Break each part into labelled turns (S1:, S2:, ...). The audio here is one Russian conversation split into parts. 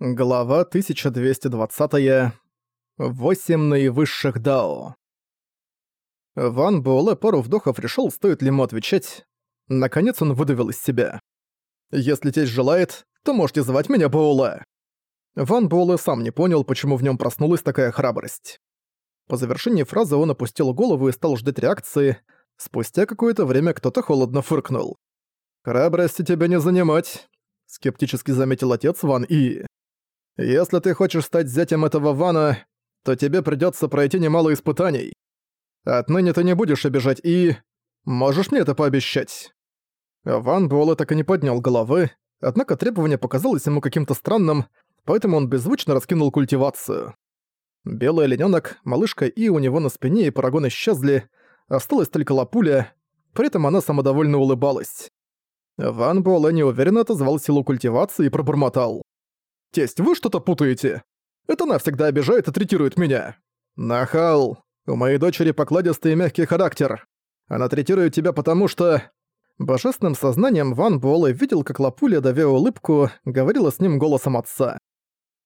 S1: Глава 1220. Восемь наивысших дао. Ван Буэлэ пару вдохов решил, стоит ли ему отвечать. Наконец он выдавил из себя. «Если тесть желает, то можете звать меня Буэлэ». Ван Буэлэ сам не понял, почему в нем проснулась такая храбрость. По завершении фразы он опустил голову и стал ждать реакции. Спустя какое-то время кто-то холодно фыркнул. «Храбрости тебя не занимать», — скептически заметил отец Ван И. Если ты хочешь стать зятем этого Вана, то тебе придётся пройти немало испытаний. Отныне ты не будешь обижать и... Можешь мне это пообещать?» Ван Буэлэ так и не поднял головы, однако требование показалось ему каким-то странным, поэтому он беззвучно раскинул культивацию. Белый оленёнок, малышка И у него на спине и парагон исчезли, осталась только лапуля, при этом она самодовольно улыбалась. Ван Буэлэ неуверенно отозвал силу культивации и пробормотал. «Тесть, вы что-то путаете. Это она всегда обижает и третирует меня. Нахал, у моей дочери покладистый и мягкий характер. Она третирует тебя потому что...» Божественным сознанием Ван Буэлэ видел, как Лапуля, давя улыбку, говорила с ним голосом отца.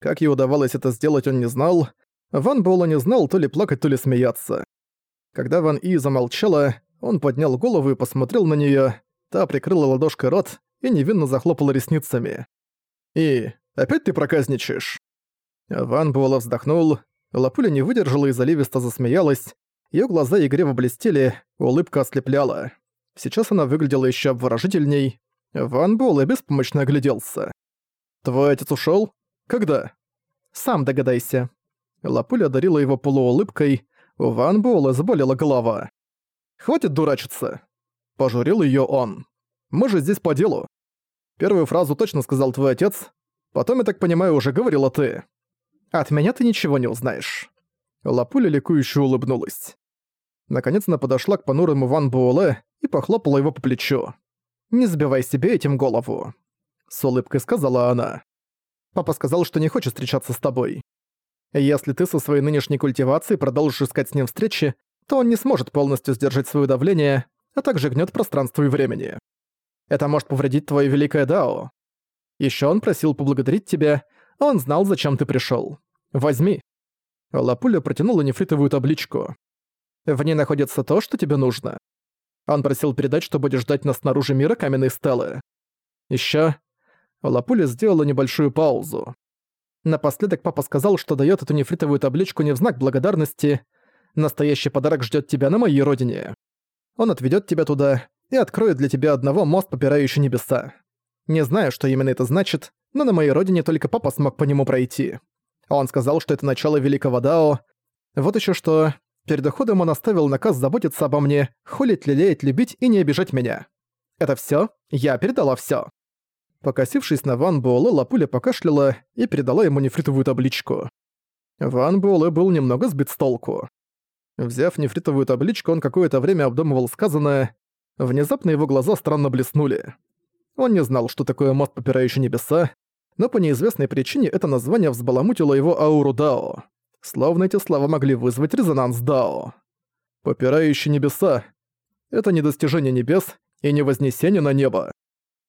S1: Как ей удавалось это сделать, он не знал. Ван Буэлэ не знал то ли плакать, то ли смеяться. Когда Ван И замолчала, он поднял голову и посмотрел на неё. Та прикрыла ладошкой рот и невинно захлопала ресницами. «И, Опять ты проказничаешь?» Ван Буэлла вздохнул, Лапуля не выдержала и заливисто засмеялась, её глаза игриво блестели, улыбка ослепляла. Сейчас она выглядела ещё обворожительней. Ван Буэлла беспомощно огляделся. «Твой отец ушёл? Когда?» «Сам догадайся». Лапуля одарила его полуулыбкой, у Ван Буэлла заболела голова. «Хватит дурачиться!» Пожурил её он. «Мы же здесь по делу. Первую фразу точно сказал твой отец, Потом, я так понимаю, уже говорила ты. От меня ты ничего не узнаешь». Лапуля ликующе улыбнулась. Наконец она подошла к понурому Ван Буэлэ и похлопала его по плечу. «Не сбивай себе этим голову», — с улыбкой сказала она. «Папа сказал, что не хочет встречаться с тобой. Если ты со своей нынешней культивацией продолжишь искать с ним встречи, то он не сможет полностью сдержать свое давление, а также гнет пространство и времени. Это может повредить твое великое Дао. Еще он просил поблагодарить тебя, он знал, зачем ты пришел. Возьми». Лапуля протянула нефритовую табличку. В ней находится то, что тебе нужно. Он просил передать, что будешь ждать нас снаружи мира каменной стелы. Еще Лапуля сделала небольшую паузу. Напоследок папа сказал, что дает эту нефритовую табличку не в знак благодарности. Настоящий подарок ждет тебя на моей родине. Он отведет тебя туда и откроет для тебя одного мост, попирающий небеса. Не знаю, что именно это значит, но на моей родине только папа смог по нему пройти. Он сказал, что это начало Великого Дао. Вот еще что. Перед уходом он оставил наказ заботиться обо мне, холить, лелеять, любить и не обижать меня. Это все? Я передала все. Покосившись на Ван Буэлэ, Лапуля покашляла и передала ему нефритовую табличку. Ван Буэлэ был немного сбит с толку. Взяв нефритовую табличку, он какое-то время обдумывал сказанное. Внезапно его глаза странно блеснули. Он не знал, что такое мост, попирающий небеса, но по неизвестной причине это название взбаламутило его ауру Дао. Словно эти слова могли вызвать резонанс Дао. «Попирающий небеса» — это не достижение небес и не вознесение на небо.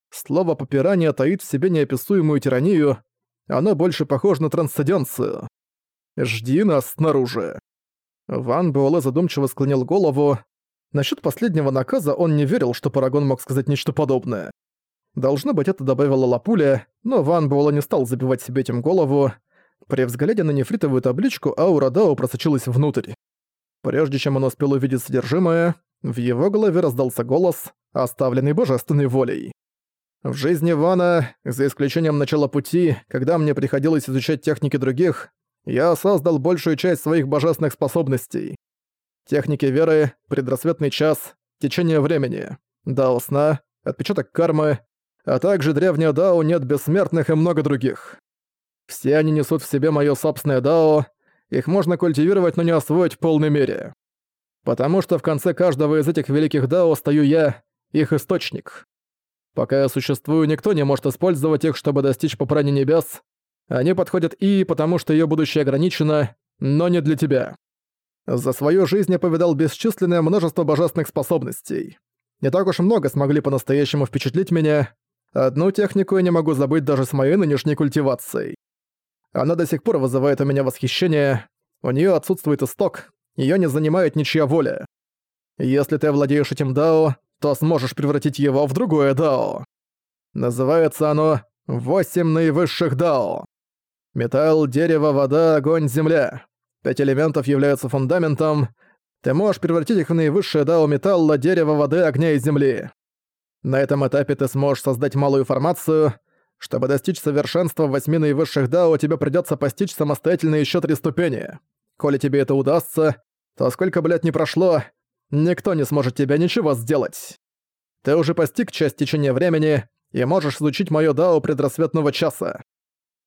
S1: Слово «попирание» таит в себе неописуемую тиранию, оно больше похоже на трансценденцию. «Жди нас снаружи». Ван Буэлэ задумчиво склонил голову. Насчёт последнего наказа он не верил, что Парагон мог сказать нечто подобное. Должно быть, это добавила Лапуля, но Ван Буэлла не стал забивать себе этим голову. При взгляде на нефритовую табличку аура Дао просочилась внутрь. Прежде чем он успел увидеть содержимое, в его голове раздался голос, оставленный божественной волей. В жизни Вана, за исключением начала пути, когда мне приходилось изучать техники других, я создал большую часть своих божественных способностей. Техники веры, предрассветный час, течение времени, дао сна, отпечаток кармы, а также древняя Дао нет бессмертных и много других. Все они несут в себе моё собственное Дао, их можно культивировать, но не освоить в полной мере. Потому что в конце каждого из этих великих Дао стою я, их источник. Пока я существую, никто не может использовать их, чтобы достичь попрания небес. Они подходят и потому, что её будущее ограничено, но не для тебя. За свою жизнь я повидал бесчисленное множество божественных способностей. Не так уж много смогли по-настоящему впечатлить меня, Одну технику я не могу забыть даже с моей нынешней культивацией. Она до сих пор вызывает у меня восхищение. У нее отсутствует исток, ее не занимает ничья воля. Если ты владеешь этим дао, то сможешь превратить его в другое дао. Называется оно «Восемь наивысших дао». Металл, дерево, вода, огонь, земля. Пять элементов являются фундаментом. Ты можешь превратить их в наивысшее дао металла, дерева, воды, огня и земли. На этом этапе ты сможешь создать малую формацию. Чтобы достичь совершенства в восьми наивысших дао, тебе придётся постичь самостоятельно ещё три ступени. Коли тебе это удастся, то сколько, блядь, не прошло, никто не сможет тебе ничего сделать. Ты уже постиг часть течения времени и можешь изучить моё дао предрассветного часа.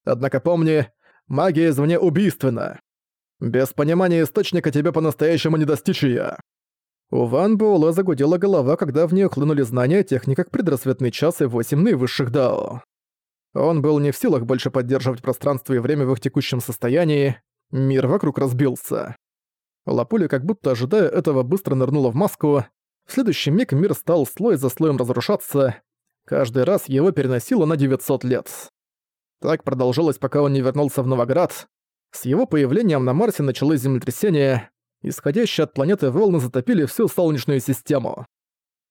S1: Однако помни, магия извне убийственна. Без понимания источника тебе по-настоящему не достичь её. У Ван Буэлэ загудела голова, когда в нее хлынули знания о техниках предрассветный час и восемь наивысших дао. Он был не в силах больше поддерживать пространство и время в их текущем состоянии, мир вокруг разбился. Лапуля, как будто ожидая этого, быстро нырнула в маску. В следующий миг мир стал слой за слоем разрушаться. Каждый раз его переносило на 900 лет. Так продолжалось, пока он не вернулся в Новоград. С его появлением на Марсе началось землетрясение, исходящие от планеты волны затопили всю Солнечную систему.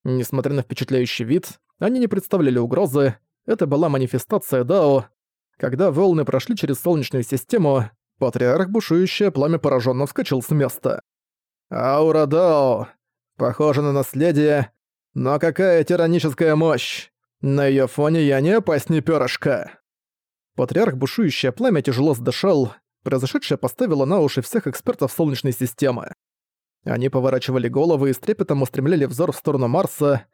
S1: Несмотря на впечатляющий вид, они не представляли угрозы, это была манифестация Дао. Когда волны прошли через Солнечную систему, патриарх бушующее пламя пораженно вскочил с места. «Аура Дао! Похоже на наследие, но какая тираническая мощь! На её фоне я не опасней пёрышка!» Патриарх бушующее пламя тяжело сдышал, Произошедшее поставило на уши всех экспертов Солнечной системы. Они поворачивали головы и с трепетом устремляли взор в сторону Марса.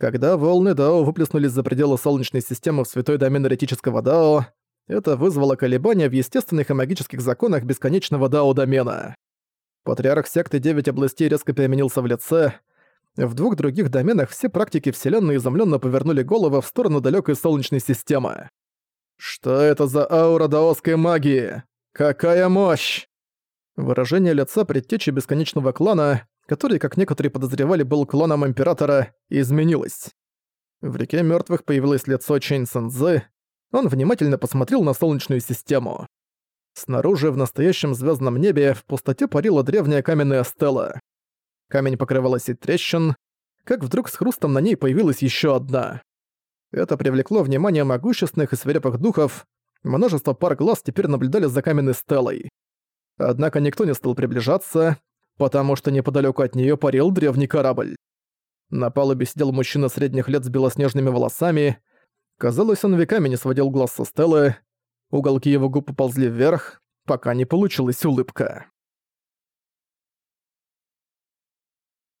S1: Когда волны Дао выплеснулись за пределы Солнечной системы в святой домен эретического Дао, это вызвало колебания в естественных и магических законах бесконечного Дао-домена. Патриарх секты Девять областей резко переменился в лице. В двух других доменах все практики Вселенной изумленно повернули головы в сторону далекой Солнечной системы. «Что это за аура даосской магии?» «Какая мощь!» Выражение лица предтечи бесконечного клана, который, как некоторые подозревали, был клоном Императора, изменилось. В реке мертвых появилось лицо Чэнь Сэнзы. Он внимательно посмотрел на Солнечную систему. Снаружи, в настоящем звездном небе, в пустоте парила древняя каменная стела. Камень покрывала сеть трещин, как вдруг с хрустом на ней появилась еще одна. Это привлекло внимание могущественных и свирепых духов, Множество пар глаз теперь наблюдали за каменной стелой. Однако никто не стал приближаться, потому что неподалеку от нее парил древний корабль. На палубе сидел мужчина средних лет с белоснежными волосами. Казалось, он веками не сводил глаз со стелы. Уголки его губ поползли вверх, пока не получилась улыбка.